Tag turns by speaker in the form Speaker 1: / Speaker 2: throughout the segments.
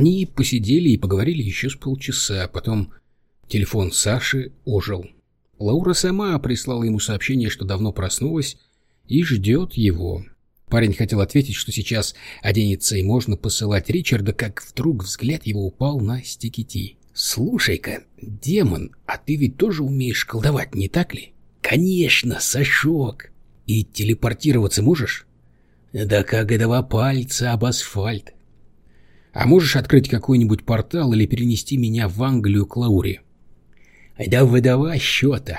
Speaker 1: Они посидели и поговорили еще с полчаса, потом телефон Саши ожил. Лаура сама прислала ему сообщение, что давно проснулась и ждет его. Парень хотел ответить, что сейчас оденется и можно посылать Ричарда, как вдруг взгляд его упал на Стикити. «Слушай-ка, демон, а ты ведь тоже умеешь колдовать, не так ли?» «Конечно, Сашок!» «И телепортироваться можешь?» «Да как два пальца об асфальт!» «А можешь открыть какой-нибудь портал или перенести меня в Англию к Лауре?» «Да выдавай счета!»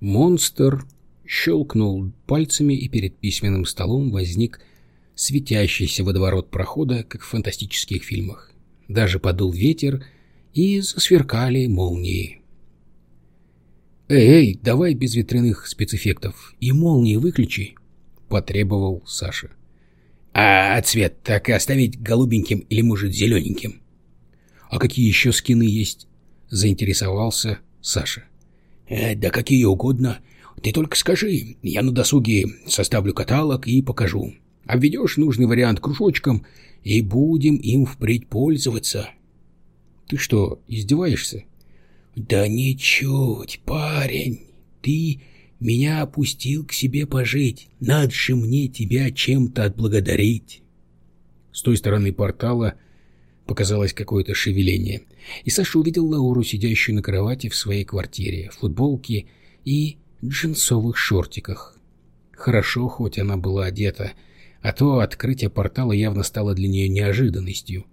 Speaker 1: Монстр щелкнул пальцами, и перед письменным столом возник светящийся водоворот прохода, как в фантастических фильмах. Даже подул ветер, и засверкали молнии. «Эй, эй, давай без ветряных спецэффектов и молнии выключи», — потребовал Саша. «А цвет так и оставить голубеньким или, может, зелененьким?» «А какие еще скины есть?» — заинтересовался Саша. «Э, «Да какие угодно. Ты только скажи, я на досуге составлю каталог и покажу. Обведешь нужный вариант кружочком, и будем им впредь пользоваться». «Ты что, издеваешься?» «Да ничуть, парень. Ты меня опустил к себе пожить. Надо же мне тебя чем-то отблагодарить». С той стороны портала показалось какое-то шевеление, и Саша увидел Лауру, сидящую на кровати в своей квартире, в футболке и джинсовых шортиках. Хорошо, хоть она была одета, а то открытие портала явно стало для нее неожиданностью.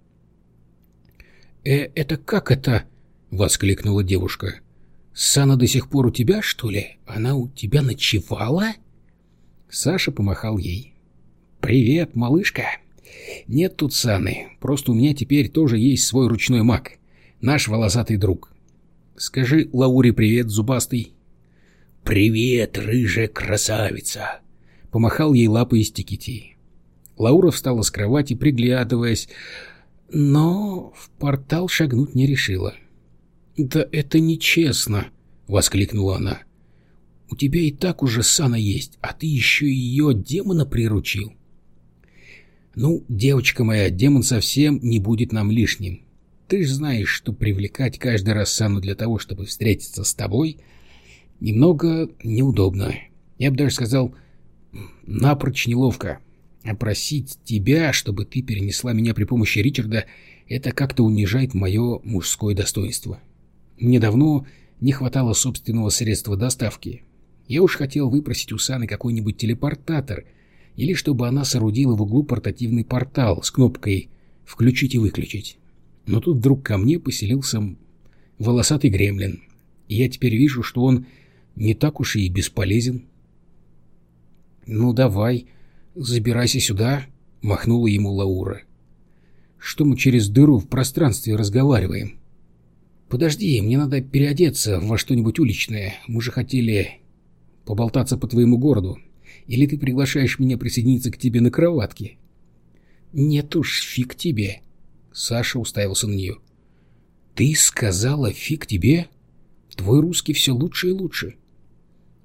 Speaker 1: «Э, это как это?» — воскликнула девушка. «Сана до сих пор у тебя, что ли? Она у тебя ночевала?» Саша помахал ей. «Привет, малышка!» «Нет тут Саны, просто у меня теперь тоже есть свой ручной маг, наш волосатый друг. Скажи Лауре привет, зубастый». «Привет, рыжая красавица!» — помахал ей лапой Стикити. Лаура встала с кровати, приглядываясь, но в портал шагнуть не решила. «Да это нечестно!» — воскликнула она. «У тебя и так уже Сана есть, а ты еще ее демона приручил». «Ну, девочка моя, демон совсем не будет нам лишним. Ты ж знаешь, что привлекать каждый раз Сану для того, чтобы встретиться с тобой, немного неудобно. Я бы даже сказал, напрочь неловко. А просить тебя, чтобы ты перенесла меня при помощи Ричарда, это как-то унижает мое мужское достоинство. Мне давно не хватало собственного средства доставки. Я уж хотел выпросить у Саны какой-нибудь телепортатор, или чтобы она соорудила в углу портативный портал с кнопкой «включить и выключить». Но тут вдруг ко мне поселился волосатый гремлин, и я теперь вижу, что он не так уж и бесполезен. «Ну давай», «Забирайся сюда», — махнула ему Лаура. «Что мы через дыру в пространстве разговариваем?» «Подожди, мне надо переодеться во что-нибудь уличное. Мы же хотели поболтаться по твоему городу. Или ты приглашаешь меня присоединиться к тебе на кроватке?» «Нет уж, фиг тебе!» Саша уставился на нее. «Ты сказала фиг тебе? Твой русский все лучше и лучше».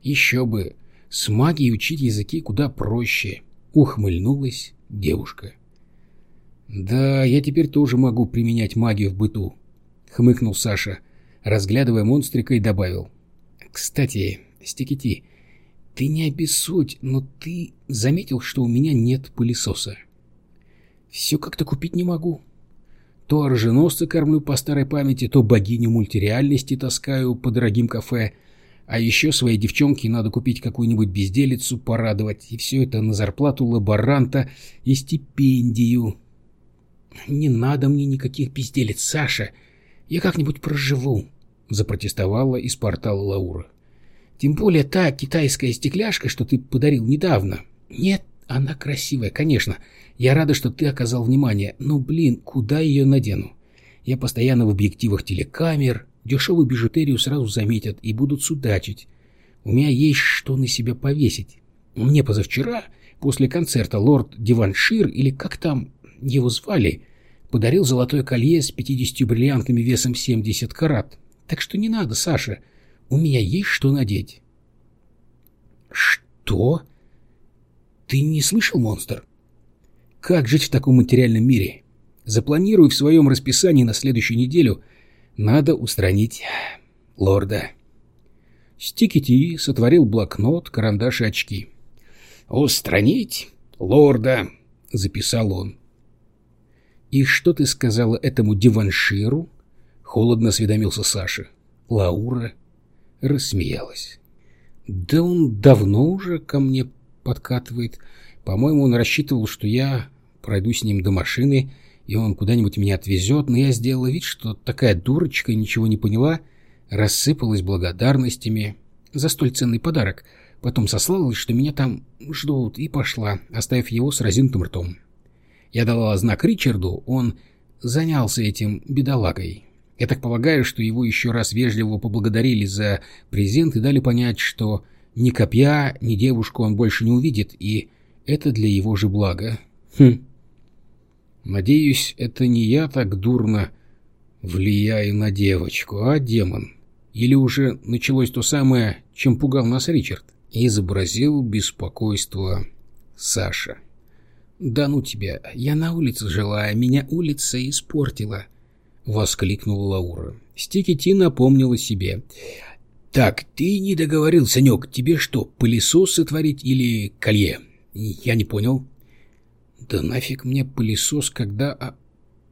Speaker 1: «Еще бы! С магией учить языки куда проще. Ухмыльнулась девушка. «Да, я теперь тоже могу применять магию в быту», — хмыкнул Саша, разглядывая монстрика и добавил. «Кстати, Стекити, ты не обессудь, но ты заметил, что у меня нет пылесоса?» «Все как-то купить не могу. То оруженосца кормлю по старой памяти, то богиню мультиреальности таскаю по дорогим кафе, а еще своей девчонке надо купить какую-нибудь безделицу, порадовать, и все это на зарплату лаборанта и стипендию. «Не надо мне никаких безделиц, Саша. Я как-нибудь проживу», — запротестовала из портала Лаура. «Тем более та китайская стекляшка, что ты подарил недавно. Нет, она красивая, конечно. Я рада, что ты оказал внимание, но, блин, куда ее надену? Я постоянно в объективах телекамер, Дешевую бижутерию сразу заметят и будут судачить. У меня есть что на себя повесить. Мне позавчера, после концерта, лорд Диваншир, или как там его звали, подарил золотое колье с 50 бриллиантами весом 70 карат. Так что не надо, Саша. У меня есть что надеть. Что? Ты не слышал, монстр? Как жить в таком материальном мире? Запланирую в своем расписании на следующую неделю. Надо устранить лорда. Стикити сотворил блокнот, карандаш и очки. «Устранить лорда», — записал он. «И что ты сказала этому диванширу?» — холодно осведомился Саша. Лаура рассмеялась. «Да он давно уже ко мне подкатывает. По-моему, он рассчитывал, что я пройду с ним до машины, и он куда-нибудь меня отвезет, но я сделала вид, что такая дурочка ничего не поняла, рассыпалась благодарностями за столь ценный подарок, потом сослалась, что меня там ждут, и пошла, оставив его с разинутым ртом. Я дала знак Ричарду, он занялся этим бедолагой. Я так полагаю, что его еще раз вежливо поблагодарили за презент и дали понять, что ни копья, ни девушку он больше не увидит, и это для его же блага. Хм. Надеюсь, это не я так дурно влияю на девочку, а демон. Или уже началось то самое, чем пугал нас Ричард? Изобразил беспокойство Саша. «Да ну тебя, я на улице жила, а меня улица испортила», — воскликнула Лаура. Стикити напомнила себе. «Так, ты не договорил, Санек, тебе что, пылесос сотворить или колье?» «Я не понял». «Да нафиг мне пылесос, когда...» а...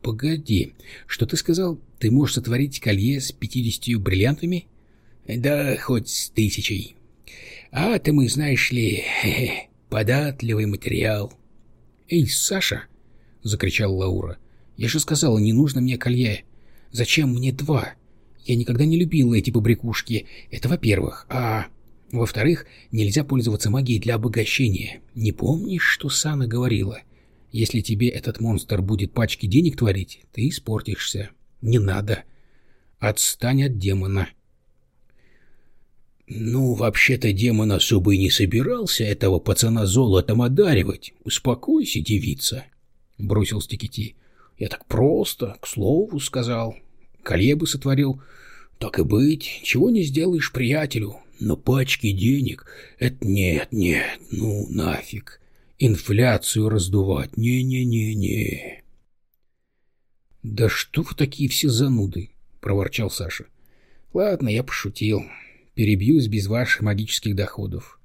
Speaker 1: «Погоди, что ты сказал? Ты можешь сотворить колье с пятидесятью бриллиантами?» «Да хоть с тысячей. А ты мы, знаешь ли, податливый материал». «Эй, Саша!» — закричал Лаура. «Я же сказала, не нужно мне колье. Зачем мне два? Я никогда не любила эти побрякушки. Это во-первых. А во-вторых, нельзя пользоваться магией для обогащения. Не помнишь, что Сана говорила? Если тебе этот монстр будет пачки денег творить, ты испортишься. Не надо. Отстань от демона. Ну, вообще-то демон особо и не собирался этого пацана золотом одаривать. Успокойся, девица, — бросил Стикити. Я так просто, к слову, сказал. Колье бы сотворил. Так и быть, чего не сделаешь приятелю. Но пачки денег — это нет, нет, ну нафиг. Инфляцию раздувать, не-не-не-не. «Да что вы такие все зануды?» — проворчал Саша. «Ладно, я пошутил. Перебьюсь без ваших магических доходов.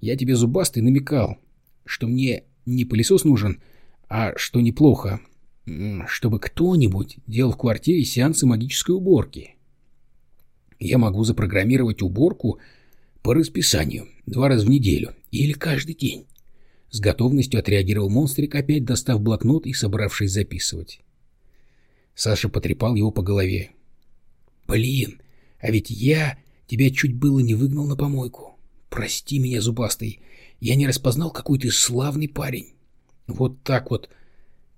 Speaker 1: Я тебе, зубастый, намекал, что мне не пылесос нужен, а что неплохо, чтобы кто-нибудь делал в квартире сеансы магической уборки. Я могу запрограммировать уборку по расписанию два раза в неделю или каждый день. С готовностью отреагировал монстрик, опять достав блокнот и собравшись записывать. Саша потрепал его по голове. «Блин, а ведь я тебя чуть было не выгнал на помойку. Прости меня, зубастый, я не распознал, какой ты славный парень. Вот так вот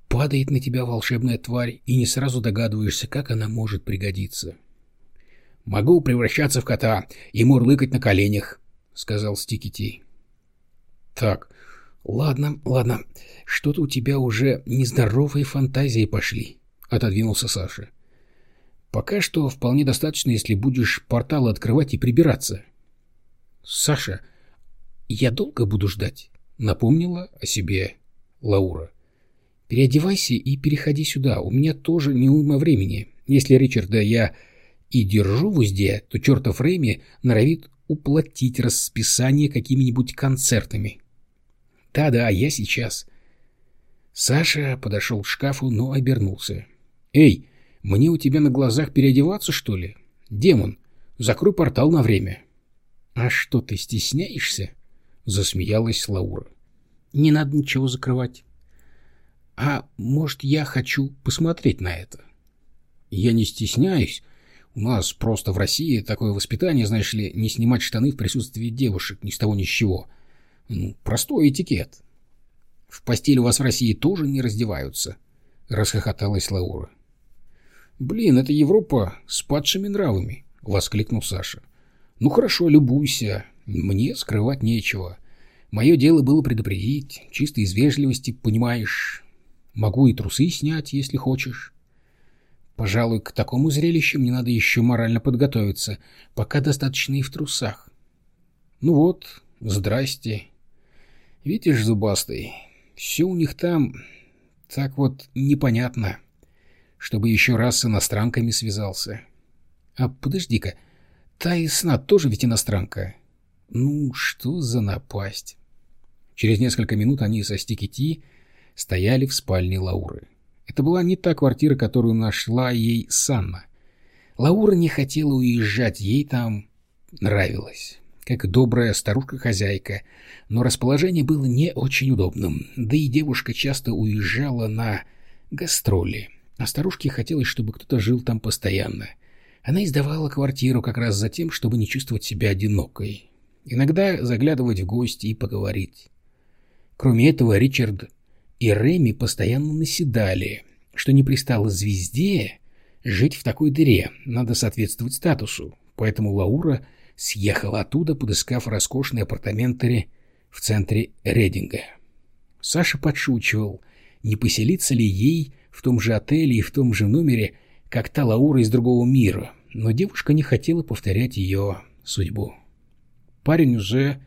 Speaker 1: падает на тебя волшебная тварь, и не сразу догадываешься, как она может пригодиться». «Могу превращаться в кота и мурлыкать на коленях», — сказал Стикити. «Так, ладно, ладно, что-то у тебя уже нездоровые фантазии пошли», — отодвинулся Саша. «Пока что вполне достаточно, если будешь порталы открывать и прибираться». «Саша, я долго буду ждать», — напомнила о себе Лаура. «Переодевайся и переходи сюда, у меня тоже не уйма времени. Если Ричарда я и держу в узде, то чертов Рэми норовит уплатить расписание какими-нибудь концертами. Да-да, я сейчас. Саша подошел к шкафу, но обернулся. «Эй, мне у тебя на глазах переодеваться, что ли? Демон, закрой портал на время». «А что, ты стесняешься?» — засмеялась Лаура. «Не надо ничего закрывать». «А может, я хочу посмотреть на это?» «Я не стесняюсь, у нас просто в России такое воспитание, знаешь ли, не снимать штаны в присутствии девушек ни с того ни с чего. Ну, простой этикет. В постель у вас в России тоже не раздеваются, — расхохоталась Лаура. Блин, это Европа с падшими нравами, — воскликнул Саша. Ну хорошо, любуйся. Мне скрывать нечего. Мое дело было предупредить, чисто из вежливости, понимаешь. Могу и трусы снять, если хочешь. Пожалуй, к такому зрелищу мне надо еще морально подготовиться, пока достаточно и в трусах. Ну вот, здрасте. Видишь, зубастый, все у них там так вот непонятно. Чтобы еще раз с иностранками связался. А подожди-ка, та и сна тоже ведь иностранка. Ну, что за напасть? Через несколько минут они со Стикити стояли в спальне Лауры. Это была не та квартира, которую нашла ей Санна. Лаура не хотела уезжать, ей там нравилось, как добрая старушка-хозяйка, но расположение было не очень удобным, да и девушка часто уезжала на гастроли, а старушке хотелось, чтобы кто-то жил там постоянно. Она издавала квартиру как раз за тем, чтобы не чувствовать себя одинокой. Иногда заглядывать в гости и поговорить. Кроме этого, Ричард и Реми постоянно наседали, что не пристало звезде жить в такой дыре, надо соответствовать статусу, поэтому Лаура съехала оттуда, подыскав роскошные апартаменты в центре Рединга. Саша подшучивал, не поселиться ли ей в том же отеле и в том же номере, как та Лаура из другого мира, но девушка не хотела повторять ее судьбу. Парень уже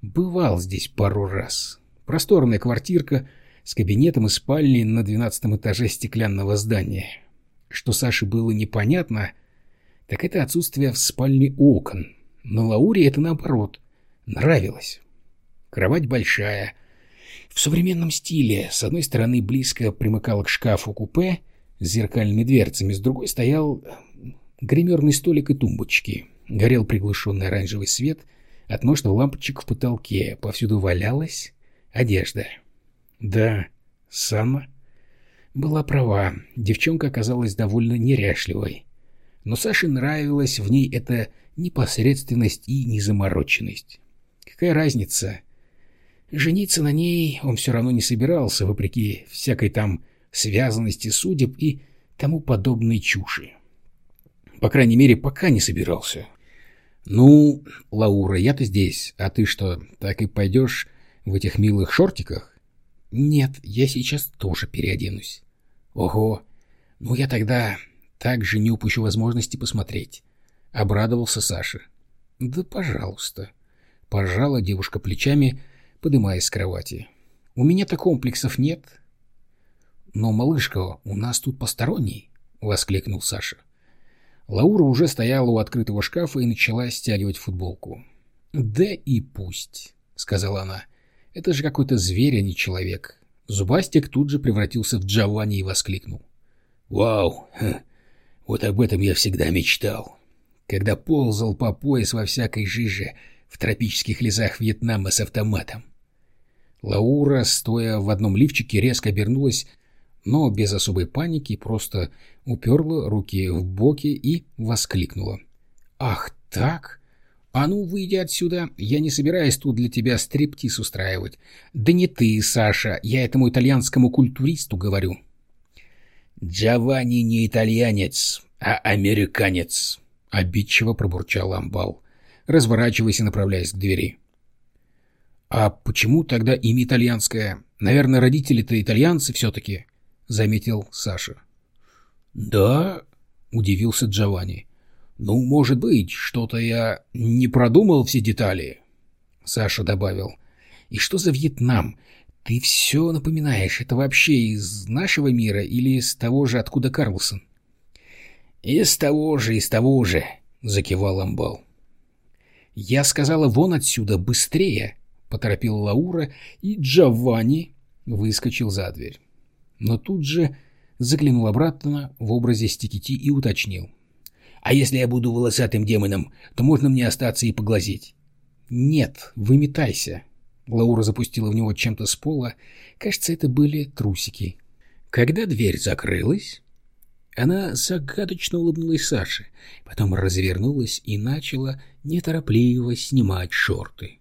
Speaker 1: бывал здесь пару раз. Просторная квартирка с кабинетом и спальней на двенадцатом этаже стеклянного здания. Что Саше было непонятно, так это отсутствие в спальне окон. Но Лауре это, наоборот, нравилось. Кровать большая, в современном стиле. С одной стороны близко примыкала к шкафу-купе с зеркальными дверцами, с другой стоял гримерный столик и тумбочки. Горел приглушенный оранжевый свет от множества лампочек в потолке. Повсюду валялась одежда. Да, Сама была права. Девчонка оказалась довольно неряшливой. Но Саше нравилась в ней эта непосредственность и незамороченность. Какая разница? Жениться на ней он все равно не собирался, вопреки всякой там связанности судеб и тому подобной чуши. По крайней мере, пока не собирался. «Ну, Лаура, я-то здесь, а ты что, так и пойдешь в этих милых шортиках?» «Нет, я сейчас тоже переоденусь». «Ого! Ну я тогда также не упущу возможности посмотреть». Обрадовался Саша. «Да пожалуйста». Пожала девушка плечами, подымаясь с кровати. «У меня-то комплексов нет». «Но, малышка, у нас тут посторонний», — воскликнул Саша. Лаура уже стояла у открытого шкафа и начала стягивать футболку. «Да и пусть», — сказала она. Это же какой-то зверь, а не человек. Зубастик тут же превратился в Джованни и воскликнул. «Вау! Ха, вот об этом я всегда мечтал. Когда ползал по пояс во всякой жиже в тропических лесах Вьетнама с автоматом». Лаура, стоя в одном лифчике, резко обернулась, но без особой паники просто уперла руки в боки и воскликнула. «Ах так? «А ну, выйди отсюда, я не собираюсь тут для тебя стриптиз устраивать. Да не ты, Саша, я этому итальянскому культуристу говорю». «Джованни не итальянец, а американец», — обидчиво пробурчал Амбал, разворачиваясь и направляясь к двери. «А почему тогда имя итальянское? Наверное, родители-то итальянцы все-таки», — заметил Саша. «Да?» — удивился Джованни. «Ну, может быть, что-то я не продумал все детали», — Саша добавил. «И что за Вьетнам? Ты все напоминаешь. Это вообще из нашего мира или из того же, откуда Карлсон?» «Из того же, из того же», — закивал Амбал. «Я сказала вон отсюда, быстрее!» — поторопила Лаура, и Джованни выскочил за дверь. Но тут же заглянул обратно в образе Стикити и уточнил. А если я буду волосатым демоном, то можно мне остаться и поглазеть. Нет, выметайся. Лаура запустила в него чем-то с пола. Кажется, это были трусики. Когда дверь закрылась, она загадочно улыбнулась Саше, потом развернулась и начала неторопливо снимать шорты.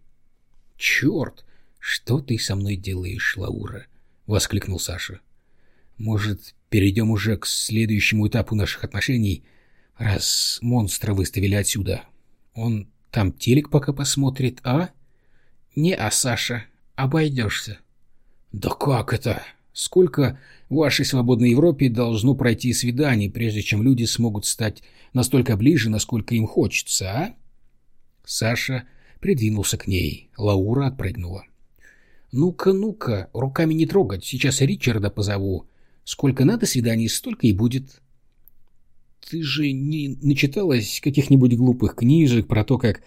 Speaker 1: «Черт! Что ты со мной делаешь, Лаура?» — воскликнул Саша. «Может, перейдем уже к следующему этапу наших отношений Раз монстра выставили отсюда, он там телек пока посмотрит, а? Не, а Саша, обойдешься. Да как это? Сколько в вашей свободной Европе должно пройти свиданий, прежде чем люди смогут стать настолько ближе, насколько им хочется, а? Саша придвинулся к ней. Лаура отпрыгнула. «Ну-ка, ну-ка, руками не трогать, сейчас Ричарда позову. Сколько надо свиданий, столько и будет», ты же не начиталась каких-нибудь глупых книжек про то, как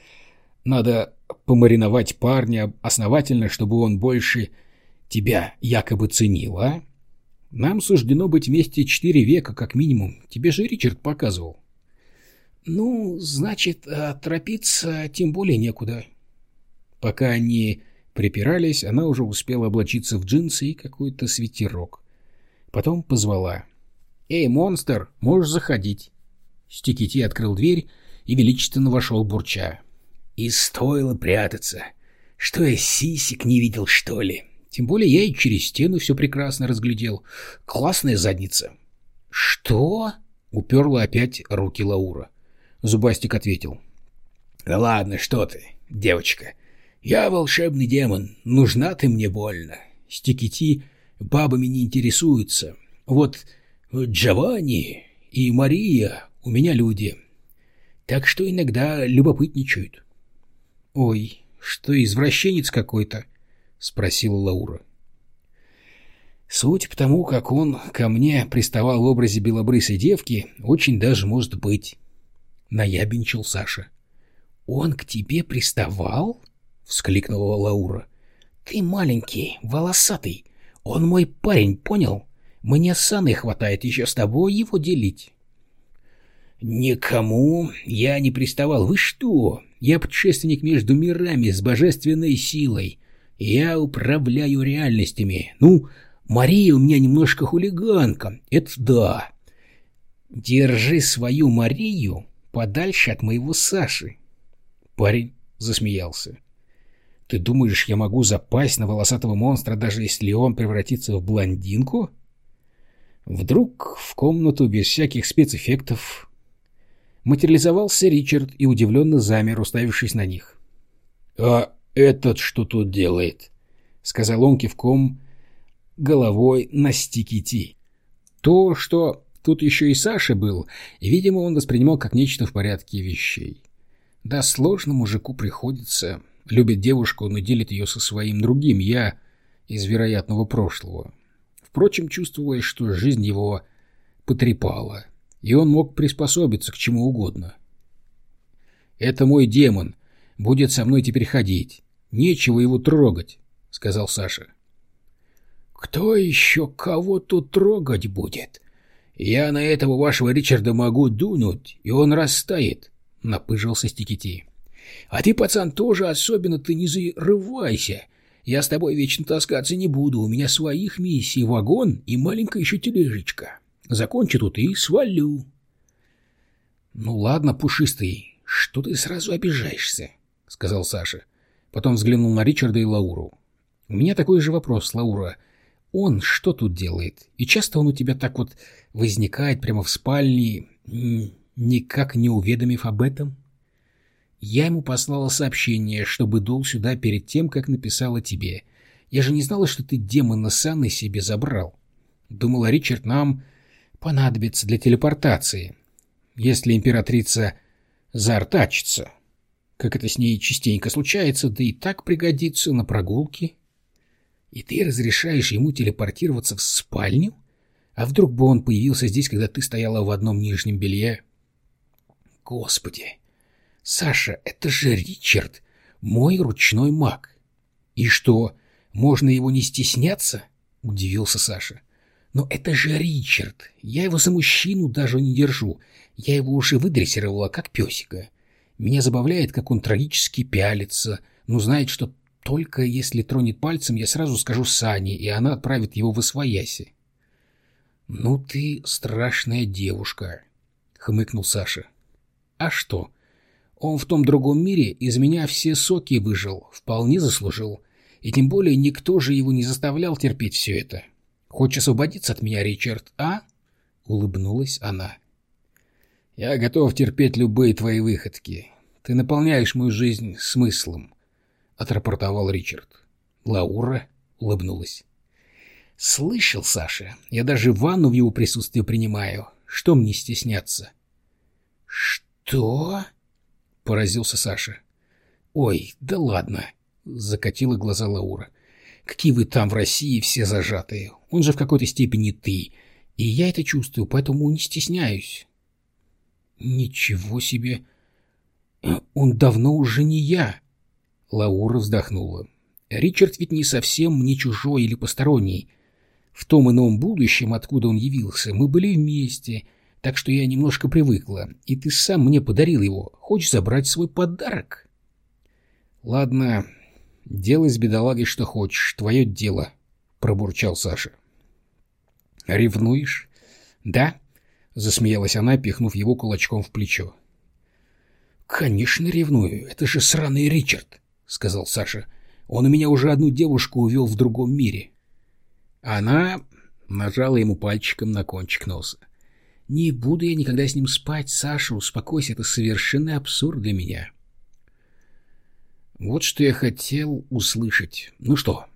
Speaker 1: надо помариновать парня основательно, чтобы он больше тебя якобы ценил, а? Нам суждено быть вместе четыре века, как минимум. Тебе же Ричард показывал. Ну, значит, а торопиться тем более некуда. Пока они припирались, она уже успела облачиться в джинсы и какой-то свитерок. Потом позвала. «Эй, монстр, можешь заходить». Стикити открыл дверь и величественно вошел бурча. «И стоило прятаться. Что я сисик не видел, что ли?» Тем более я и через стену все прекрасно разглядел. Классная задница. «Что?» — уперла опять руки Лаура. Зубастик ответил. «Да ладно, что ты, девочка. Я волшебный демон. Нужна ты мне больно. Стикити бабами не интересуются. Вот Джованни и Мария у меня люди. Так что иногда любопытничают». «Ой, что извращенец какой-то?» — спросила Лаура. Суть потому, как он ко мне приставал в образе белобрысой девки, очень даже может быть. Наябенчил Саша. «Он к тебе приставал?» — вскликнула Лаура. «Ты маленький, волосатый. Он мой парень, понял? Мне саны хватает еще с тобой его делить». «Никому я не приставал. Вы что? Я путешественник между мирами с божественной силой. Я управляю реальностями. Ну, Мария у меня немножко хулиганка. Это да. Держи свою Марию подальше от моего Саши. Парень засмеялся. Ты думаешь, я могу запасть на волосатого монстра, даже если он превратится в блондинку? Вдруг в комнату без всяких спецэффектов материализовался Ричард и удивленно замер, уставившись на них. — А «Этот что тут делает?» — сказал он кивком головой на стикити. То, что тут еще и Саша был, и, видимо, он воспринимал как нечто в порядке вещей. Да, сложно мужику приходится. Любит девушку, но делит ее со своим другим «я» из вероятного прошлого. Впрочем, чувствовалось, что жизнь его потрепала, и он мог приспособиться к чему угодно. «Это мой демон, будет со мной теперь ходить. Нечего его трогать, — сказал Саша. — Кто еще кого тут трогать будет? Я на этого вашего Ричарда могу дунуть, и он растает, — напыжился Стикити. — А ты, пацан, тоже особенно ты не зарывайся. Я с тобой вечно таскаться не буду, у меня своих миссий вагон и маленькая еще тележечка. Закончу тут и свалю. — Ну ладно, пушистый, что ты сразу обижаешься, — сказал Саша. — Потом взглянул на Ричарда и Лауру. «У меня такой же вопрос, Лаура. Он что тут делает? И часто он у тебя так вот возникает прямо в спальне, никак не уведомив об этом?» «Я ему послала сообщение, чтобы дул сюда перед тем, как написала тебе. Я же не знала, что ты демона Санны себе забрал. Думала, Ричард нам понадобится для телепортации, если императрица заортачится» как это с ней частенько случается, да и так пригодится на прогулке. И ты разрешаешь ему телепортироваться в спальню? А вдруг бы он появился здесь, когда ты стояла в одном нижнем белье? Господи! Саша, это же Ричард, мой ручной маг. И что, можно его не стесняться? Удивился Саша. Но это же Ричард. Я его за мужчину даже не держу. Я его уже выдрессировала, как песика. Меня забавляет, как он трагически пялится, но знает, что только если тронет пальцем, я сразу скажу Сане, и она отправит его в освояси. — Ну ты страшная девушка, — хмыкнул Саша. — А что? Он в том другом мире из меня все соки выжил, вполне заслужил. И тем более никто же его не заставлял терпеть все это. Хочешь освободиться от меня, Ричард, а? — улыбнулась она. — я готов терпеть любые твои выходки. Ты наполняешь мою жизнь смыслом, — отрапортовал Ричард. Лаура улыбнулась. — Слышал, Саша, я даже ванну в его присутствии принимаю. Что мне стесняться? — Что? — поразился Саша. — Ой, да ладно, — закатила глаза Лаура. — Какие вы там в России все зажатые. Он же в какой-то степени ты. И я это чувствую, поэтому не стесняюсь. Ничего себе! Он давно уже не я. Лаура вздохнула. Ричард ведь не совсем мне чужой или посторонний. В том ином будущем, откуда он явился, мы были вместе, так что я немножко привыкла, и ты сам мне подарил его. Хочешь забрать свой подарок? Ладно, делай с бедолагой что хочешь, твое дело, — пробурчал Саша. Ревнуешь? Да? — засмеялась она, пихнув его кулачком в плечо. «Конечно ревную, это же сраный Ричард», — сказал Саша. «Он у меня уже одну девушку увел в другом мире». Она нажала ему пальчиком на кончик носа. «Не буду я никогда с ним спать, Саша, успокойся, это совершенный абсурд для меня». «Вот что я хотел услышать. Ну что,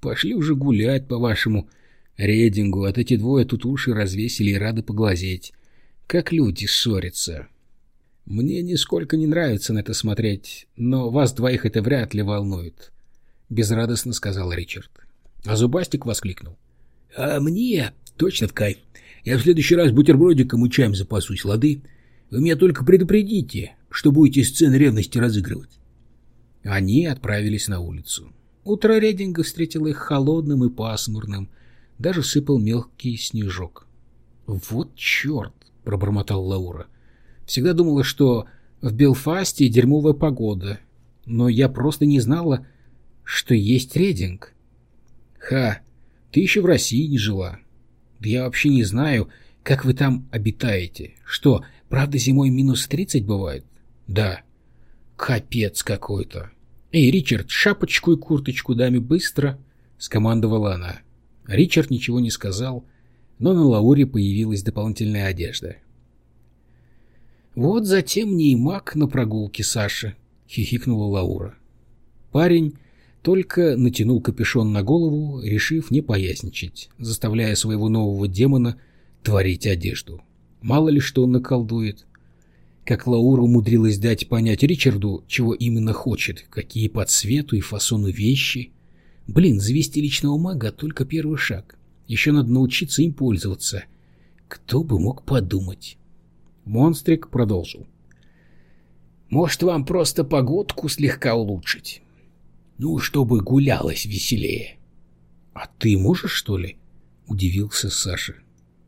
Speaker 1: пошли уже гулять по вашему рейдингу, а эти двое тут уши развесили и рады поглазеть. Как люди ссорятся». Мне нисколько не нравится на это смотреть, но вас двоих это вряд ли волнует, — безрадостно сказал Ричард. А Зубастик воскликнул. — А мне точно в кайф. Я в следующий раз бутербродиком и чаем запасусь, лады? Вы меня только предупредите, что будете сцены ревности разыгрывать. Они отправились на улицу. Утро Рединга встретило их холодным и пасмурным. Даже сыпал мелкий снежок. — Вот черт! — пробормотал Лаура. — Всегда думала, что в Белфасте дерьмовая погода, но я просто не знала, что есть рейдинг. Ха, ты еще в России не жила. Да я вообще не знаю, как вы там обитаете. Что, правда зимой минус тридцать бывает? Да. Капец какой-то. Эй, Ричард, шапочку и курточку даме быстро, скомандовала она. Ричард ничего не сказал, но на Лауре появилась дополнительная одежда. «Вот затем мне и маг на прогулке, Саша», — хихикнула Лаура. Парень только натянул капюшон на голову, решив не поясничать, заставляя своего нового демона творить одежду. Мало ли что он наколдует. Как Лаура умудрилась дать понять Ричарду, чего именно хочет, какие по цвету и фасону вещи. Блин, завести личного мага — только первый шаг. Еще надо научиться им пользоваться. Кто бы мог подумать. Монстрик продолжил. «Может, вам просто погодку слегка улучшить? Ну, чтобы гулялось веселее». «А ты можешь, что ли?» — удивился Саша.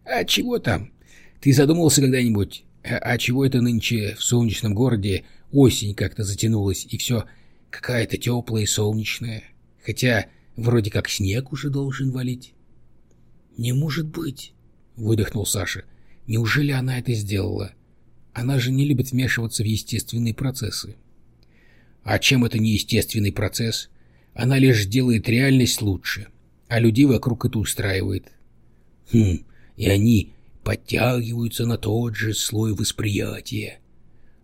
Speaker 1: «А чего там? Ты задумался когда-нибудь, а, а чего это нынче в солнечном городе осень как-то затянулась, и все какая-то теплая и солнечная, хотя вроде как снег уже должен валить?» «Не может быть!» — выдохнул Саша. Неужели она это сделала? Она же не любит вмешиваться в естественные процессы. А чем это не естественный процесс? Она лишь делает реальность лучше, а людей вокруг это устраивает. Хм, и они подтягиваются на тот же слой восприятия.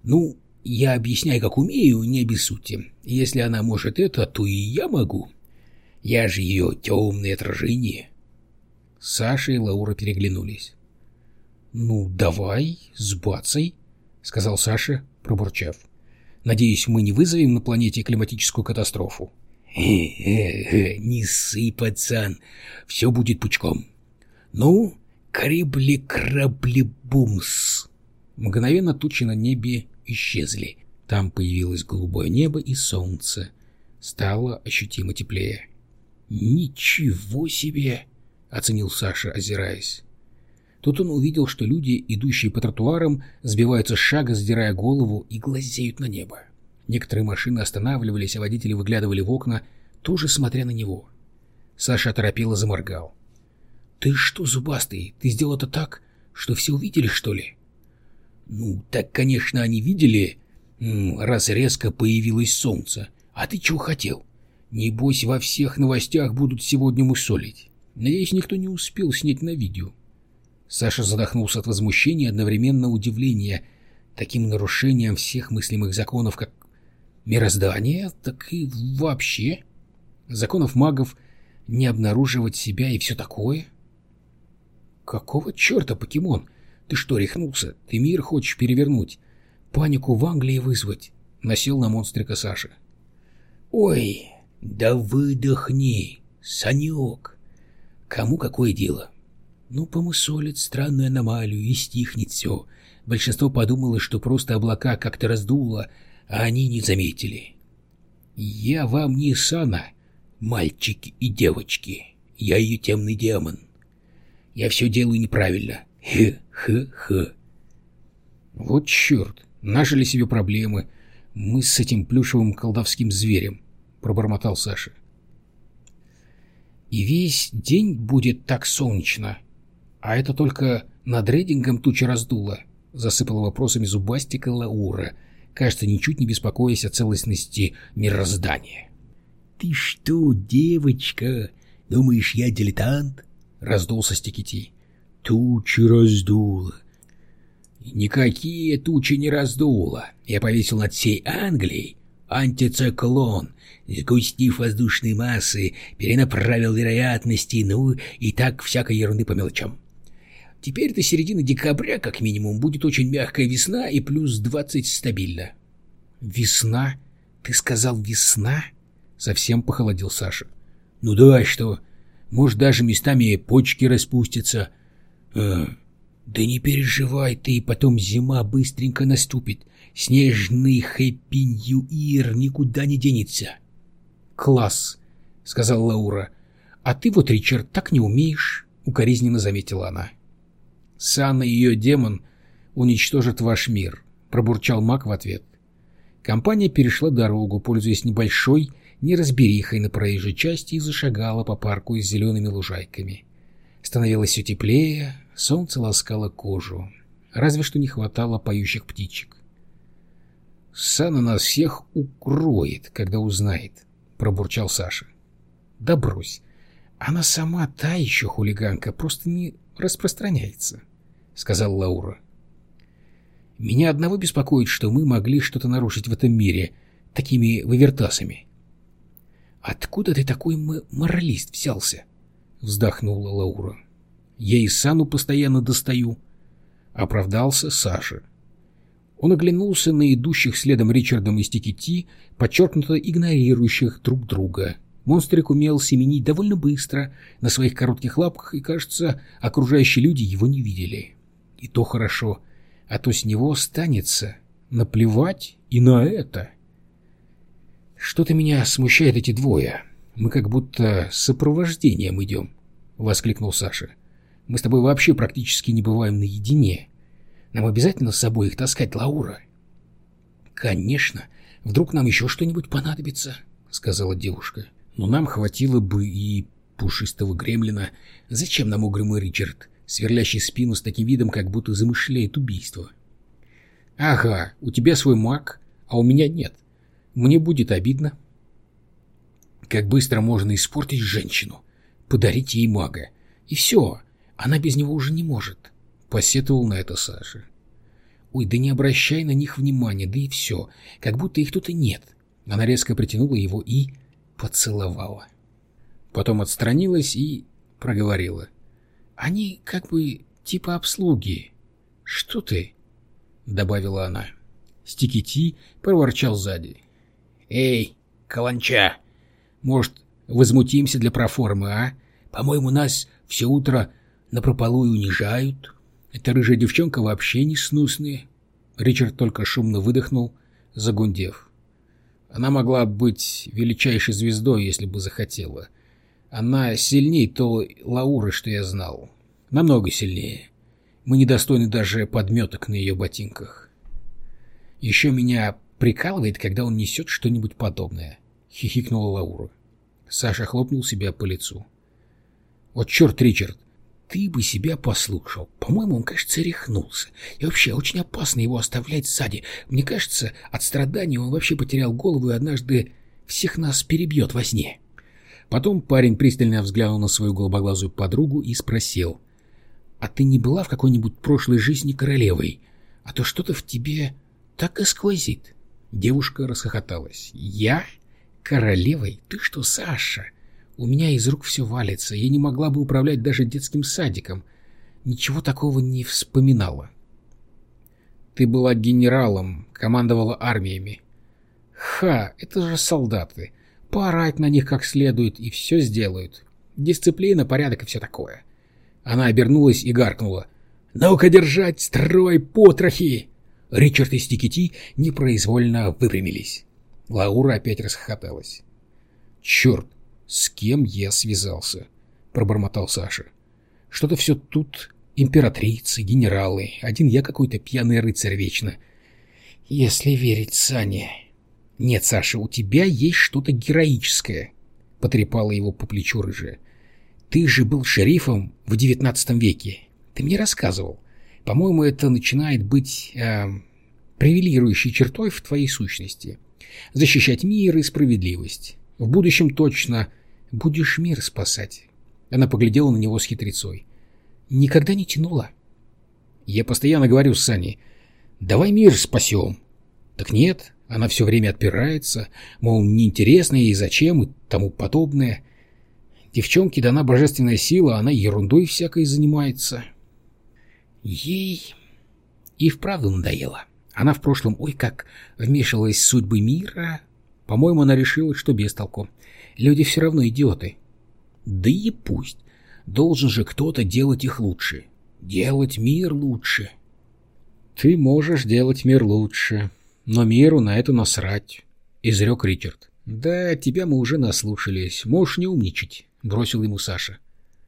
Speaker 1: Ну, я объясняю, как умею, не обессудьте. Если она может это, то и я могу. Я же ее темное отражение. Саша и Лаура переглянулись. «Ну, давай, с бацей», — сказал Саша, пробурчав. «Надеюсь, мы не вызовем на планете климатическую катастрофу». «Э-э-э, не ссы, пацан, все будет пучком». «Ну, крибли-крабли-бумс». Мгновенно тучи на небе исчезли. Там появилось голубое небо и солнце. Стало ощутимо теплее. «Ничего себе!» — оценил Саша, озираясь. Тут он увидел, что люди, идущие по тротуарам, сбиваются с шага, сдирая голову и глазеют на небо. Некоторые машины останавливались, а водители выглядывали в окна, тоже смотря на него. Саша оторопело заморгал. «Ты что, зубастый, ты сделал это так, что все увидели, что ли?» «Ну, так, конечно, они видели, раз резко появилось солнце. А ты чего хотел? Небось, во всех новостях будут сегодня мусолить. Надеюсь, никто не успел снять на видео». Саша задохнулся от возмущения и одновременно удивления таким нарушением всех мыслимых законов, как мироздание, так и вообще. Законов магов не обнаруживать себя и все такое. Какого черта, покемон? Ты что, рехнулся? Ты мир хочешь перевернуть? Панику в Англии вызвать? Насел на монстрика Саша. Ой, да выдохни, Санек. Кому какое дело?
Speaker 2: Ну, помусолит странную аномалию и стихнет все. Большинство подумало, что просто облака как-то раздуло, а они не заметили. Я вам не Сана, мальчики и девочки. Я ее темный демон. Я все делаю неправильно. Хе-хе-хе.
Speaker 1: Вот черт, нажили себе проблемы. Мы с этим плюшевым колдовским зверем, пробормотал Саша. И весь день будет так солнечно. А это только над рейдингом туча раздуло, засыпала вопросами зубастика Лаура, кажется, ничуть не беспокоясь о целостности мироздания.
Speaker 2: «Ты что, девочка, думаешь, я дилетант?» — раздулся Стикити. «Тучи раздуло».
Speaker 1: «Никакие тучи не раздуло. Я повесил над всей Англией антициклон, сгустив воздушные массы, перенаправил вероятности, ну и так всякой ерунды по мелочам. Теперь до середины декабря, как минимум, будет очень мягкая весна и плюс двадцать стабильно.
Speaker 2: «Весна? Ты сказал весна?»
Speaker 1: Совсем похолодел Саша.
Speaker 2: «Ну да, что? Может, даже местами почки распустятся. А, да не переживай ты, потом зима быстренько наступит. Снежный хэппи-нью-ир никуда не денется».
Speaker 1: «Класс», — сказал Лаура. «А ты вот, Ричард, так не умеешь», — укоризненно заметила она. «Санна и ее демон уничтожат ваш мир», — пробурчал маг в ответ. Компания перешла дорогу, пользуясь небольшой неразберихой на проезжей части, и зашагала по парку с зелеными лужайками. Становилось все теплее, солнце ласкало кожу. Разве что не хватало поющих птичек. «Сана нас всех укроет, когда узнает», — пробурчал Саша. «Да брось. Она сама та еще хулиганка, просто не распространяется», — сказал Лаура. «Меня одного беспокоит, что мы могли что-то нарушить в этом мире такими вывертасами». «Откуда ты такой моралист взялся?» — вздохнула Лаура. «Я и Сану постоянно достаю», — оправдался Саша. Он оглянулся на идущих следом Ричардом и Стикити, подчеркнуто игнорирующих друг друга. Монстрик умел семенить довольно быстро на своих коротких лапках, и, кажется, окружающие люди его не видели. И то хорошо, а то с него останется наплевать и на это. «Что-то меня смущает эти двое. Мы как будто с сопровождением идем», — воскликнул Саша. «Мы с тобой вообще практически не бываем наедине». Нам обязательно с собой их таскать, Лаура? — Конечно. Вдруг нам еще что-нибудь понадобится, — сказала девушка. — Но нам хватило бы и пушистого гремлина. Зачем нам угрюмый Ричард, сверлящий спину с таким видом, как будто замышляет убийство? — Ага, у тебя свой маг, а у меня нет. Мне будет обидно. Как быстро можно испортить женщину, подарить ей мага. И все, она без него уже не может. — Посетовал на это Саша. Ой, да не обращай на них внимания, да и все, как будто их тут и нет. Она резко притянула его и поцеловала. Потом отстранилась и проговорила. Они как бы типа обслуги. Что ты? Добавила она. Стикити проворчал сзади. Эй, каланча, может, возмутимся для проформы, а? По-моему, нас все утро напропалую унижают. Эта рыжая девчонка вообще не снусная. Ричард только шумно выдохнул, загундев. Она могла быть величайшей звездой, если бы захотела. Она сильнее той Лауры, что я знал. Намного сильнее. Мы недостойны даже подметок на ее ботинках. Еще меня прикалывает, когда он несет что-нибудь подобное. Хихикнула Лаура. Саша хлопнул себя по лицу. Вот черт, Ричард, ты бы себя послушал. По-моему, он, кажется, рехнулся. И вообще, очень опасно его оставлять сзади. Мне кажется, от страдания он вообще потерял голову и однажды всех нас перебьет во сне. Потом парень пристально взглянул на свою голубоглазую подругу и спросил. «А ты не была в какой-нибудь прошлой жизни королевой? А то что-то в тебе так и сквозит». Девушка расхохоталась. «Я? Королевой? Ты что, Саша? У меня из рук все валится, я не могла бы управлять даже детским садиком. Ничего такого не вспоминала. Ты была генералом, командовала армиями. Ха, это же солдаты. Поорать на них как следует, и все сделают. Дисциплина, порядок и все такое.
Speaker 2: Она обернулась и гаркнула. «Ну-ка держать строй потрохи!» Ричард и Стикити непроизвольно выпрямились. Лаура опять расхохоталась. «Черт, с кем я связался?» — пробормотал Саша. «Что-то все тут императрицы, генералы, один я какой-то пьяный рыцарь вечно. Если верить Сане...» «Нет, Саша, у тебя есть что-то героическое», — потрепала его по плечу рыжая. «Ты же был шерифом в девятнадцатом веке. Ты мне рассказывал. По-моему, это начинает быть э, привилегирующей чертой в твоей сущности. Защищать мир и справедливость. В будущем точно будешь мир спасать». Она поглядела на него с хитрецой. «Никогда не тянула». «Я постоянно говорю с Саней, давай мир спасем». «Так нет, она все время отпирается, мол, неинтересно ей зачем и тому подобное. Девчонке дана божественная сила, она ерундой всякой занимается. Ей и вправду надоело. Она в прошлом, ой, как вмешивалась в судьбы мира. По-моему, она решила, что без толку. Люди все равно идиоты. Да и пусть. Должен же кто-то делать их лучше. Делать мир лучше. Ты можешь делать мир лучше, но миру на это насрать, — изрек Ричард. — Да, тебя мы уже наслушались. Можешь не умничать, — бросил ему Саша.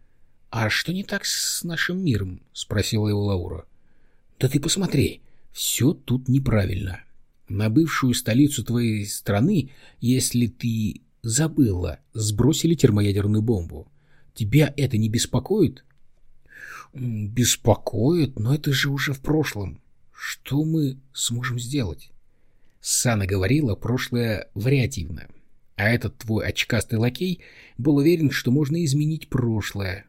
Speaker 2: — А что не так с нашим миром? — спросила его Лаура. — Да ты посмотри, все тут неправильно. На бывшую столицу твоей страны, если ты забыла, сбросили термоядерную бомбу. Тебя это не беспокоит? — Беспокоит, но это же уже в прошлом. Что мы сможем сделать? Сана говорила, прошлое вариативно. А этот твой очкастый лакей был уверен, что можно изменить прошлое.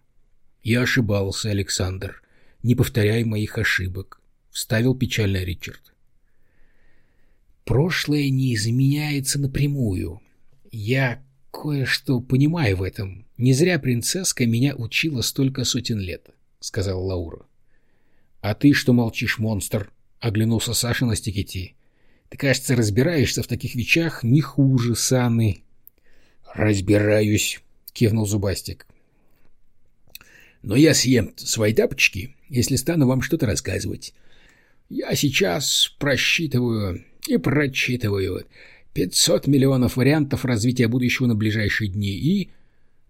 Speaker 2: Я ошибался, Александр. Не повторяй моих ошибок, — вставил печально Ричард. Прошлое не изменяется напрямую. Я кое-что понимаю в этом. Не зря принцесска меня учила столько сотен лет, — сказала Лаура. — А ты что молчишь, монстр? — оглянулся Саша на стекети. Ты, кажется, разбираешься в таких вещах не хуже Саны. — Разбираюсь, — кивнул Зубастик. — Но я съем свои тапочки, если стану вам что-то рассказывать. Я сейчас просчитываю и прочитываю 500 миллионов вариантов развития будущего на ближайшие дни и...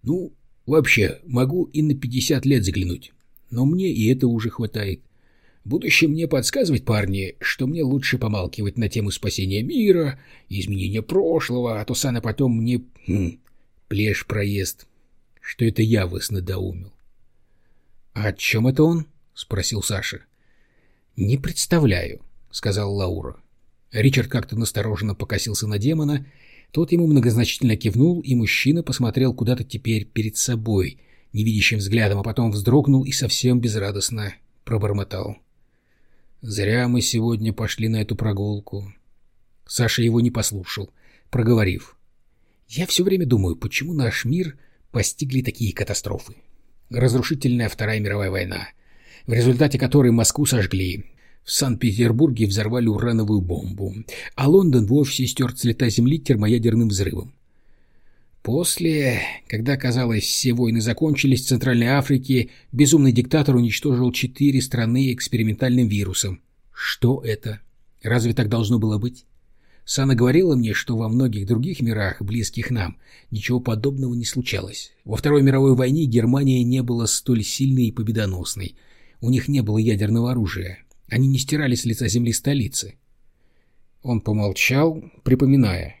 Speaker 2: Ну, вообще, могу и на 50 лет заглянуть. Но мне и это уже хватает. Будущее мне подсказывает, парни, что мне лучше помалкивать на тему спасения мира изменения прошлого, а то Сана потом мне хм, плешь проезд, что это я вас надоумил. — А о чем это он? — спросил Саша. — Не представляю, — сказал Лаура. Ричард как-то настороженно покосился на демона, тот ему многозначительно кивнул, и мужчина посмотрел куда-то теперь перед собой, невидящим взглядом, а потом вздрогнул и совсем безрадостно пробормотал. — Зря мы сегодня пошли на эту прогулку. Саша его не послушал, проговорив. Я все время думаю, почему наш мир постигли такие катастрофы. Разрушительная Вторая мировая война, в результате которой Москву сожгли, в Санкт-Петербурге взорвали урановую бомбу, а Лондон вовсе стер с лица земли термоядерным взрывом. После, когда, казалось, все войны закончились, в Центральной Африке безумный диктатор уничтожил четыре страны экспериментальным вирусом. Что это? Разве так должно было быть? Сана говорила мне, что во многих других мирах, близких нам, ничего подобного не случалось. Во Второй мировой войне Германия не была столь сильной и победоносной. У них не было ядерного оружия. Они не стирали с лица земли столицы. Он помолчал, припоминая.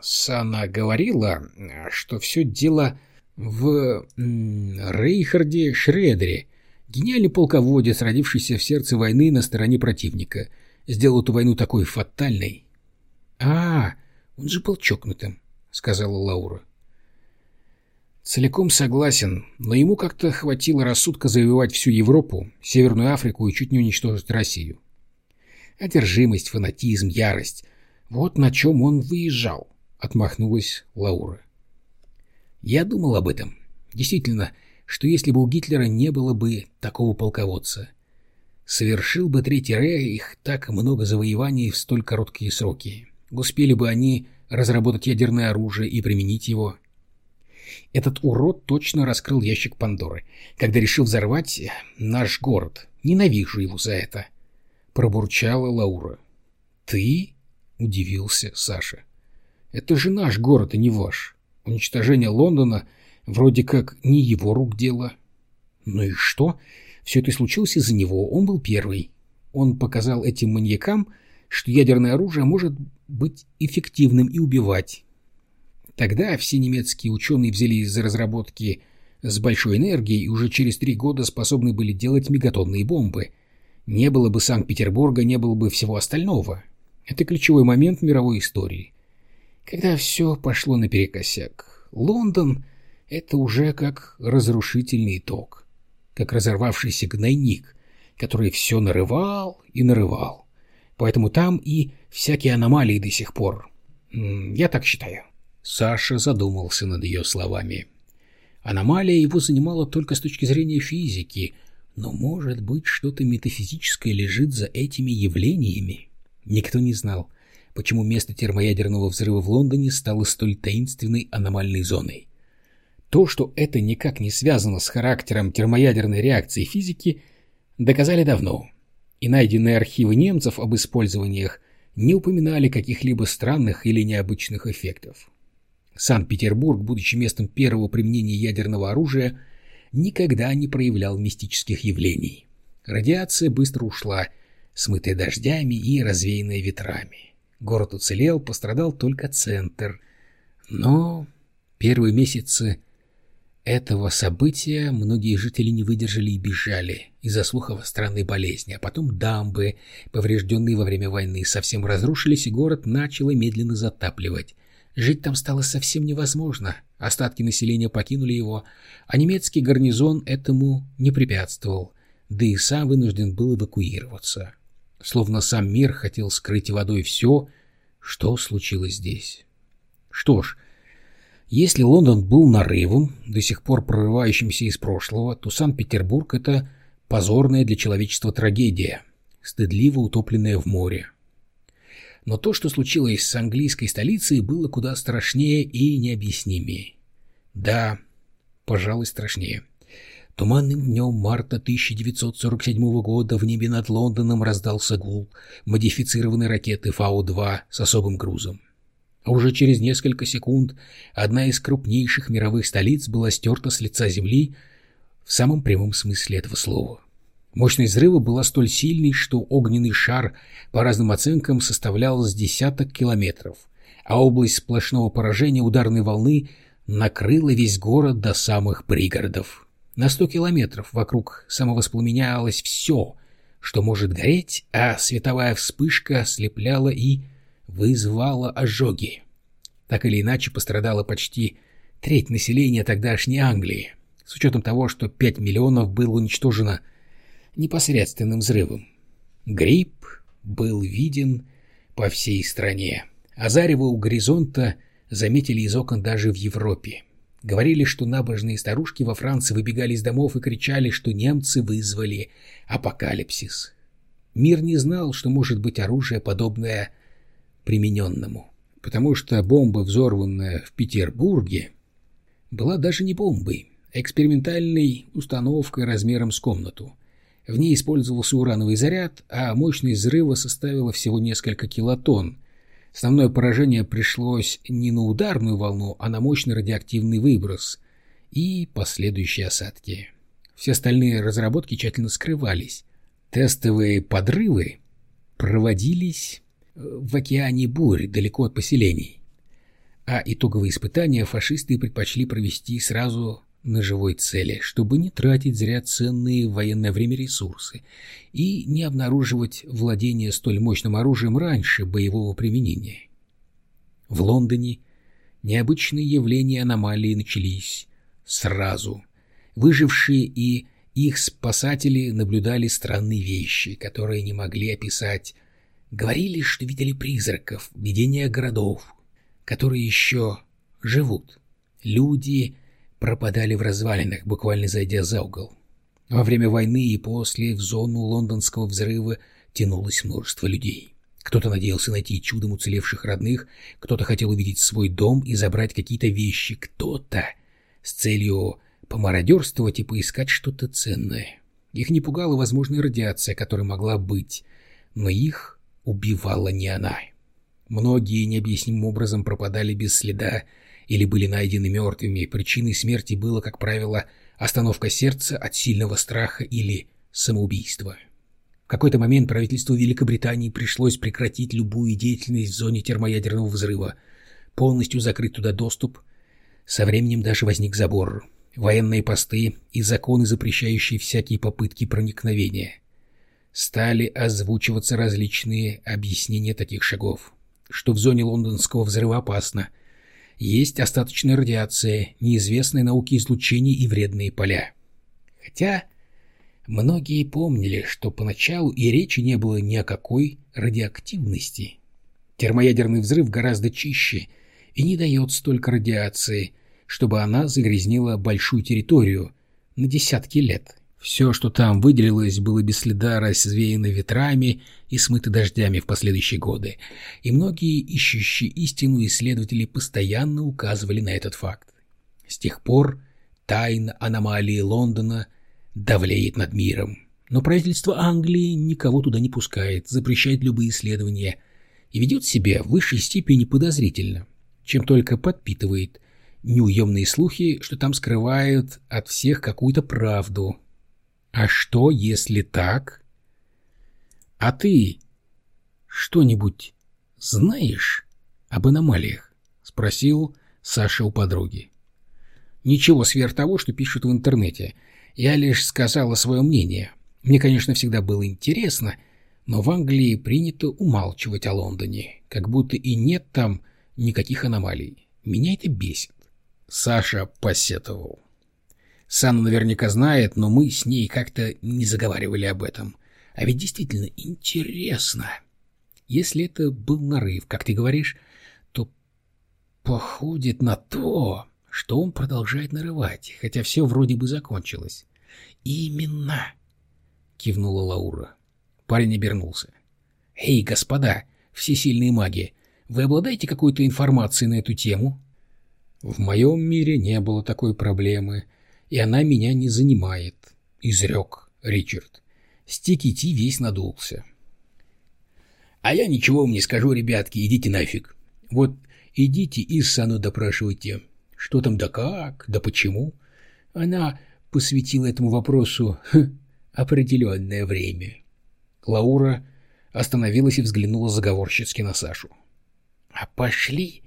Speaker 2: Сана говорила, что все дело в Рейхарде Шредере, гениальный полководец, родившийся в сердце войны на стороне противника, сделал эту войну такой фатальной. — А, он же был чокнутым, — сказала Лаура. Целиком согласен, но ему как-то хватило рассудка завоевать всю Европу, Северную Африку и чуть не уничтожить Россию. Одержимость, фанатизм, ярость — вот на чем он выезжал отмахнулась Лаура. Я думал об этом. Действительно, что если бы у Гитлера не было бы такого полководца, совершил бы Третий Рейх так много завоеваний в столь короткие сроки, успели бы они разработать ядерное оружие и применить его.
Speaker 1: Этот урод точно раскрыл ящик Пандоры, когда решил взорвать наш город. Ненавижу его за это. Пробурчала Лаура. Ты? Удивился Саша. Это же наш город, а не ваш. Уничтожение Лондона вроде как не его рук дело. Ну и что? Все это случилось из-за него. Он был первый. Он показал этим маньякам, что ядерное оружие может быть эффективным и убивать. Тогда все немецкие ученые взялись за разработки с большой энергией и уже через три года способны были делать мегатонные бомбы. Не было бы Санкт-Петербурга, не было бы всего остального. Это ключевой момент мировой истории. Когда все пошло наперекосяк, Лондон — это уже как разрушительный итог, как разорвавшийся гнойник, который все нарывал и нарывал. Поэтому там и всякие аномалии до сих пор. Я так считаю. Саша задумался над ее словами. Аномалия его занимала только с точки зрения физики, но, может быть, что-то метафизическое лежит за этими явлениями? Никто не знал, почему место термоядерного взрыва в Лондоне стало столь таинственной аномальной зоной. То, что это никак не связано с характером термоядерной реакции физики, доказали давно, и найденные архивы немцев об использованиях не упоминали каких-либо странных или необычных эффектов. Санкт-Петербург, будучи местом первого применения ядерного оружия, никогда не проявлял мистических явлений. Радиация быстро ушла, смытая дождями и развеянная ветрами. Город уцелел, пострадал только центр. Но первые месяцы этого события многие жители не выдержали и бежали из-за слухов о странной болезни, а потом дамбы, поврежденные во время войны, совсем разрушились, и город начало медленно затапливать. Жить там стало совсем невозможно. Остатки населения покинули его, а немецкий гарнизон этому не препятствовал, да и сам вынужден был эвакуироваться. Словно сам мир хотел скрыть водой все, что случилось здесь. Что ж, если Лондон был нарывом, до сих пор прорывающимся из прошлого, то Санкт-Петербург — это позорная для человечества трагедия, стыдливо утопленная в море. Но то, что случилось с английской столицей, было куда страшнее и необъяснимее. Да, пожалуй, страшнее. Туманным днем марта 1947 года в небе над Лондоном раздался гул модифицированной ракеты Фау-2 с особым грузом. А уже через несколько секунд одна из крупнейших мировых столиц была стерта с лица земли в самом прямом смысле этого слова. Мощность взрыва была столь сильной, что огненный шар, по разным оценкам, составлял с десяток километров, а область сплошного поражения ударной волны накрыла весь город до самых пригородов. На сто километров вокруг самовоспламенялось все, что может гореть, а световая вспышка ослепляла и вызывала ожоги. Так или иначе пострадала почти треть населения тогдашней Англии, с учетом того, что 5 миллионов было уничтожено непосредственным взрывом. Гриб был виден по всей стране, а у горизонта заметили из окон даже в Европе. Говорили, что набожные старушки во Франции выбегали из домов и кричали, что немцы вызвали апокалипсис. Мир не знал, что может быть оружие, подобное примененному, потому что бомба, взорванная в Петербурге, была даже не бомбой, а экспериментальной установкой размером с комнату. В ней использовался урановый заряд, а мощность взрыва составила всего несколько килотонн. Основное поражение пришлось не на ударную волну, а на мощный радиоактивный выброс и последующие осадки. Все остальные разработки тщательно скрывались. Тестовые подрывы проводились в океане бурь, далеко от поселений. А итоговые испытания фашисты предпочли провести сразу на живой цели, чтобы не тратить зря ценные в военное время ресурсы и не обнаруживать владение столь мощным оружием раньше боевого применения. В Лондоне необычные явления аномалии начались сразу. Выжившие и их спасатели наблюдали странные вещи, которые не могли описать. Говорили, что видели призраков, видения городов, которые еще живут. Люди пропадали в развалинах, буквально зайдя за угол. Во время войны и после в зону лондонского взрыва тянулось множество людей. Кто-то надеялся найти чудом уцелевших родных, кто-то хотел увидеть свой дом и забрать какие-то вещи, кто-то
Speaker 2: с целью помародерствовать и поискать что-то ценное. Их не пугала возможная радиация, которая могла быть, но их убивала не она. Многие необъяснимым образом пропадали без следа или были найдены мертвыми. Причиной смерти было, как правило, остановка сердца от сильного страха или самоубийства. В какой-то момент правительству Великобритании пришлось прекратить любую деятельность в зоне термоядерного взрыва, полностью закрыть туда доступ. Со временем даже возник забор, военные посты и законы, запрещающие всякие попытки проникновения. Стали озвучиваться различные объяснения таких шагов, что в зоне лондонского взрыва опасно. Есть остаточная радиация, неизвестные науки излучений и вредные поля. Хотя многие помнили, что поначалу и речи не было ни о какой радиоактивности. Термоядерный взрыв гораздо чище и не дает столько радиации, чтобы она загрязнила большую территорию на десятки лет. Все, что там выделилось, было без следа развеяно ветрами и смыто дождями в последующие годы, и многие ищущие истину исследователи постоянно указывали на этот факт. С тех пор тайна аномалии Лондона давлеет над миром. Но правительство Англии никого туда не пускает, запрещает любые исследования и ведет себя в высшей степени подозрительно, чем только подпитывает неуемные слухи, что там скрывают от всех какую-то правду. А что, если так? А ты что-нибудь знаешь об аномалиях? Спросил Саша у подруги. Ничего сверх того, что пишут в интернете. Я лишь сказала свое мнение. Мне, конечно, всегда было интересно, но в Англии принято умалчивать о Лондоне, как будто и нет там никаких аномалий. Меня это бесит. Саша посетовал. Санна наверняка знает, но мы с ней как-то не заговаривали об этом. А ведь действительно интересно. Если это был нарыв, как ты говоришь, то походит на то, что он продолжает нарывать, хотя все вроде бы закончилось. «Именно!» — кивнула Лаура. Парень обернулся. «Эй, господа, всесильные маги, вы обладаете какой-то информацией на эту тему?» В моем мире не было такой проблемы, и она меня не занимает, — изрек Ричард. Стикити весь надулся. — А я ничего вам не скажу, ребятки, идите нафиг. Вот идите и Сану допрашивайте. Что там да как, да почему? Она посвятила этому вопросу ха, определенное время. Лаура остановилась и взглянула заговорщицки на Сашу. — А пошли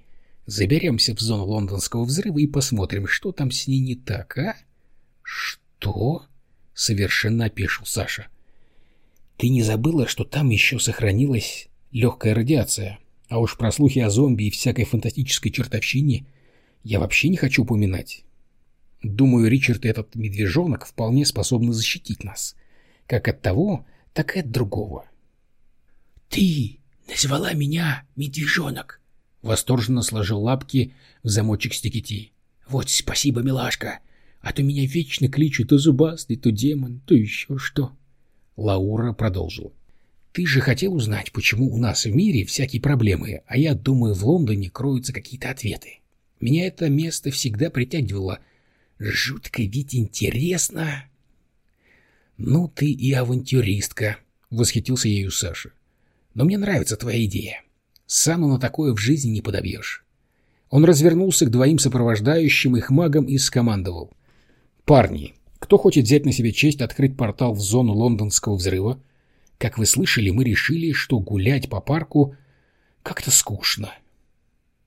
Speaker 2: Заберемся в зону лондонского взрыва и посмотрим, что там с ней не так, а? Что? Совершенно опешил Саша. Ты не забыла, что там еще сохранилась легкая радиация? А уж про слухи о зомби и всякой фантастической чертовщине я вообще не хочу упоминать. Думаю, Ричард и этот медвежонок вполне способны защитить нас. Как от того, так и от другого. — Ты назвала меня медвежонок? Восторженно сложил лапки в замочек стекити. «Вот спасибо, милашка! А то меня вечно кличут то зубастый, то демон, то еще что!» Лаура продолжила. «Ты же хотел узнать, почему у нас в мире всякие проблемы, а я думаю, в Лондоне кроются какие-то ответы. Меня это место всегда притягивало. Жутко ведь интересно!» «Ну ты и авантюристка!» — восхитился ею Саша. «Но мне нравится твоя идея. Сану на такое в жизни не подобьешь. Он развернулся к двоим сопровождающим их магам и скомандовал. «Парни, кто хочет взять на себя честь открыть портал в зону лондонского взрыва? Как вы слышали, мы решили, что гулять по парку как-то скучно».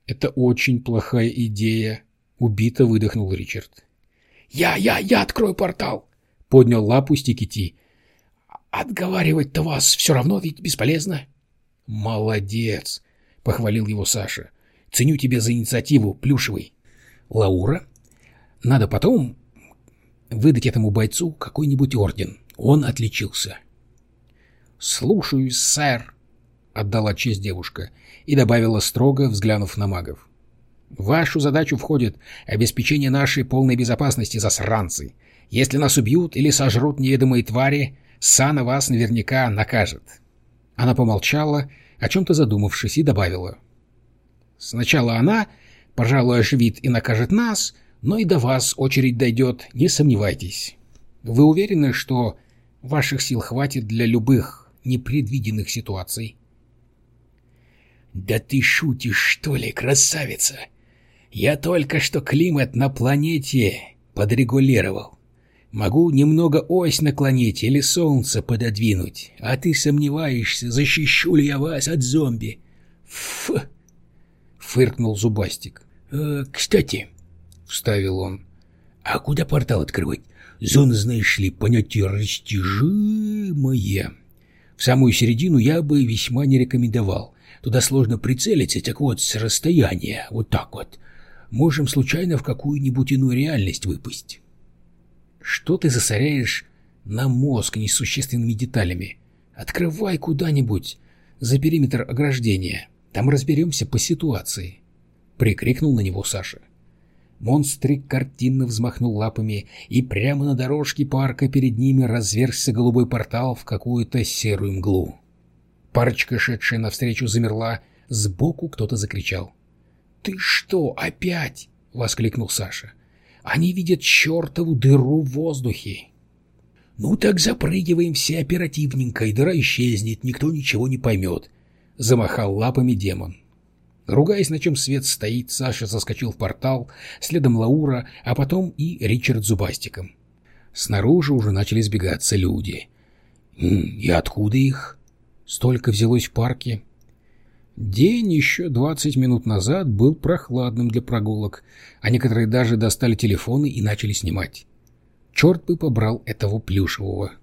Speaker 2: «Это очень плохая идея», — убито выдохнул Ричард. «Я, я, я открою портал!» — поднял лапу Стикити. «Отговаривать-то вас все равно ведь бесполезно». «Молодец! похвалил его Саша. «Ценю тебя за инициативу, Плюшевый». «Лаура? Надо потом выдать этому бойцу какой-нибудь орден. Он отличился». «Слушаюсь, сэр», — отдала честь девушка и добавила строго, взглянув на магов. «В вашу задачу входит обеспечение нашей полной безопасности, засранцы. Если нас убьют или сожрут неведомые твари, Сана вас наверняка накажет». Она помолчала о чем-то задумавшись, и добавила. «Сначала она, пожалуй, оживит и накажет нас,
Speaker 1: Но и до вас очередь дойдет, не сомневайтесь. Вы уверены, что ваших сил хватит для любых непредвиденных ситуаций?
Speaker 2: «Да ты шутишь, что ли, красавица? Я только что климат на планете подрегулировал. Могу немного ось наклонить или солнце пододвинуть, а ты сомневаешься, защищу ли я вас от зомби. Фу!» — фыркнул Зубастик. «Э, «Кстати», — вставил он, — «а куда портал открывать? Зона, знаешь ли, понятие растяжимое. В самую середину я бы весьма не рекомендовал. Туда сложно прицелиться, так вот, с расстояния, вот так вот. Можем случайно в какую-нибудь иную реальность выпасть».
Speaker 1: «Что ты засоряешь на мозг несущественными деталями? Открывай куда-нибудь за периметр ограждения. Там разберемся по ситуации», — прикрикнул на него Саша. Монстрик картинно взмахнул лапами, и прямо на дорожке парка перед ними разверзся голубой портал в какую-то серую мглу. Парочка, шедшая навстречу, замерла, сбоку кто-то закричал. «Ты что, опять?» — воскликнул Саша. «Они видят чертову дыру в воздухе!» «Ну так запрыгиваем все оперативненько, и дыра исчезнет, никто ничего не поймет», — замахал лапами демон. Ругаясь, на чем свет стоит, Саша заскочил в портал, следом Лаура, а потом и Ричард Зубастиком. Снаружи уже начали сбегаться люди. И откуда их? Столько взялось в парке. День еще двадцать минут назад был прохладным для прогулок, а некоторые даже достали телефоны и начали снимать. Черт бы побрал этого плюшевого.